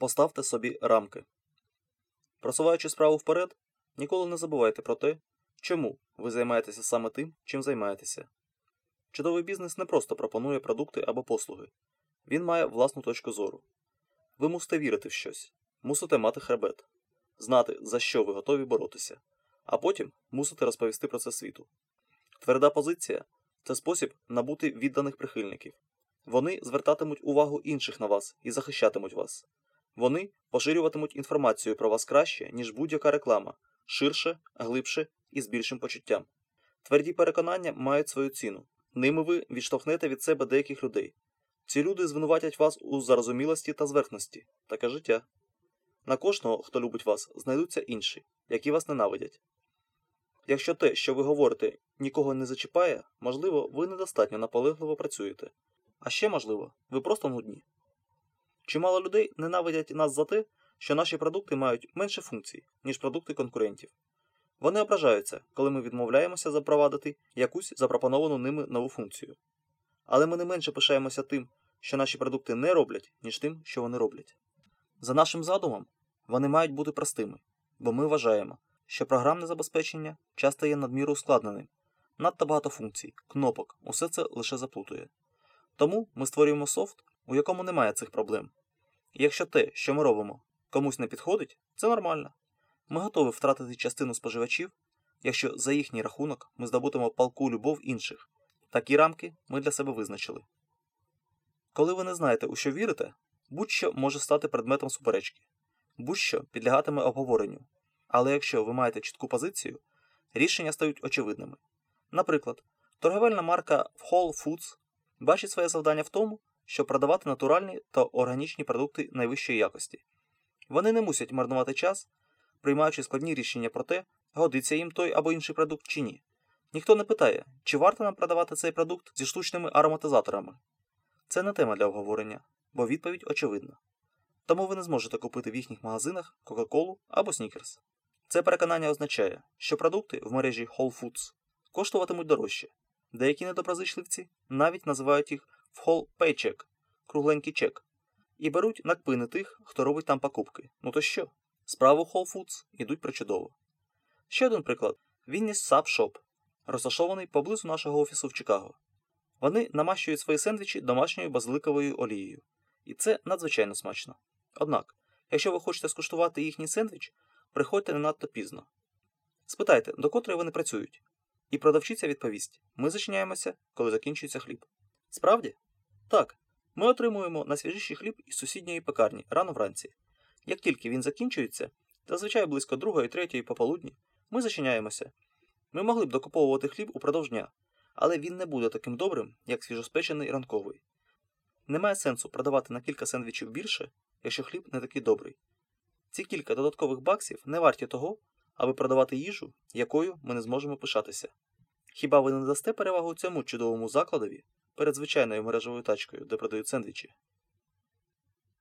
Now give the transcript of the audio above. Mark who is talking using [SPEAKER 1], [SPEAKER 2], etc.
[SPEAKER 1] Поставте собі рамки. Просуваючи справу вперед, ніколи не забувайте про те, чому ви займаєтеся саме тим, чим займаєтеся. Чудовий бізнес не просто пропонує продукти або послуги, він має власну точку зору. Ви мусите вірити в щось, мусите мати хребет, знати, за що ви готові боротися, а потім мусите розповісти про це світу. Тверда позиція це спосіб набути відданих прихильників. Вони звертатимуть увагу інших на вас і захищатимуть вас. Вони поширюватимуть інформацію про вас краще, ніж будь-яка реклама, ширше, глибше і з більшим почуттям. Тверді переконання мають свою ціну. Ними ви відштовхнете від себе деяких людей. Ці люди звинуватять вас у зарозумілості та зверхності, таке життя. На кожного, хто любить вас, знайдуться інші, які вас ненавидять. Якщо те, що ви говорите, нікого не зачіпає, можливо, ви недостатньо наполегливо працюєте. А ще, можливо, ви просто нудні. Чимало людей ненавидять нас за те, що наші продукти мають менше функцій, ніж продукти конкурентів. Вони ображаються, коли ми відмовляємося запровадити якусь запропоновану ними нову функцію. Але ми не менше пишаємося тим, що наші продукти не роблять, ніж тим, що вони роблять. За нашим задумом, вони мають бути простими, бо ми вважаємо, що програмне забезпечення часто є надміру ускладненим, надто багато функцій, кнопок, усе це лише заплутує. Тому ми створюємо софт, у якому немає цих проблем. Якщо те, що ми робимо, комусь не підходить, це нормально. Ми готові втратити частину споживачів, якщо за їхній рахунок ми здобутимо палку любов інших. Такі рамки ми для себе визначили. Коли ви не знаєте, у що вірите, будь-що може стати предметом суперечки, будь-що підлягатиме обговоренню. Але якщо ви маєте чітку позицію, рішення стають очевидними. Наприклад, торговельна марка Whole Foods бачить своє завдання в тому, щоб продавати натуральні та органічні продукти найвищої якості. Вони не мусять марнувати час, приймаючи складні рішення про те, годиться їм той або інший продукт чи ні. Ніхто не питає, чи варто нам продавати цей продукт зі штучними ароматизаторами. Це не тема для обговорення, бо відповідь очевидна. Тому ви не зможете купити в їхніх магазинах Кока-Колу або Снікерс. Це переконання означає, що продукти в мережі Whole Foods коштуватимуть дорожче. Деякі недоброзичливці навіть називають їх Whole Paycheck – кругленький чек, і беруть на кпини тих, хто робить там покупки. Ну то що? Справи Whole Foods йдуть причудово. Ще один приклад: Вінніс Sub Shop, розташований поблизу нашого офісу в Чикаго. Вони намащують свої сендвічі домашньою базиликовою олією, і це надзвичайно смачно. Однак, якщо ви хочете скуштувати їхній сендвіч, приходьте не надто пізно. Спитайте, до котрої вони працюють, і продавчиця відповість: ми зачиняємося, коли закінчується хліб. Справді? Так. Ми отримуємо найсвіжіший хліб із сусідньої пекарні рано вранці. Як тільки він закінчується, зазвичай близько 2-3 пополудні, ми зачиняємося. Ми могли б докуповувати хліб упродовж дня, але він не буде таким добрим, як свіжоспечений ранковий. Немає сенсу продавати на кілька сендвічів більше, якщо хліб не такий добрий. Ці кілька додаткових баксів не варті того, аби продавати їжу, якою ми не зможемо пишатися. Хіба ви не дасте перевагу цьому чудовому закладові перед звичайною мережевою тачкою, де продають сендвічі?